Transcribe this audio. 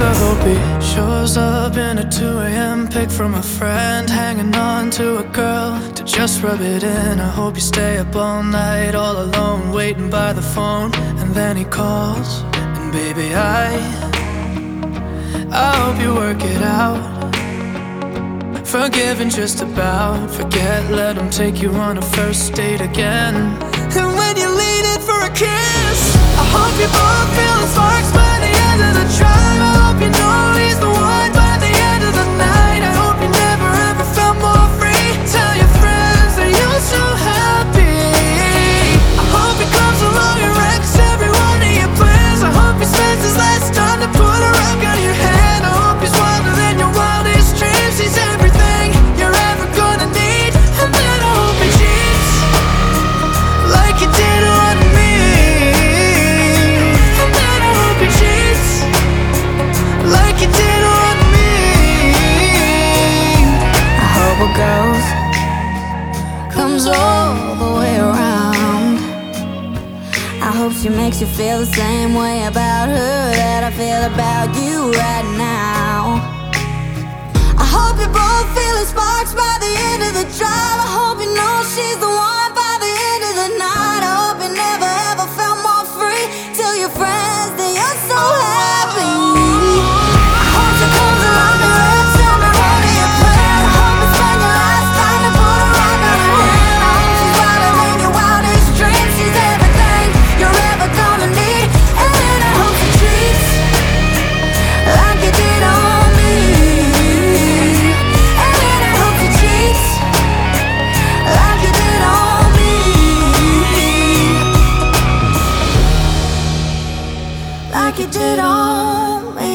I hope he shows up in a 2 a.m. pic from a friend, hanging on to a girl to just rub it in. I hope you stay up all night, all alone, waiting by the phone, and then he calls, and baby, I, I hope you work it out. Forgiving just about, forget, let him take you on a first date again. And when you lean in for a kiss, I hope you both feel the sparks comes all the way around. I hope she makes you feel the same way about her that I feel about you right now. like you did on me.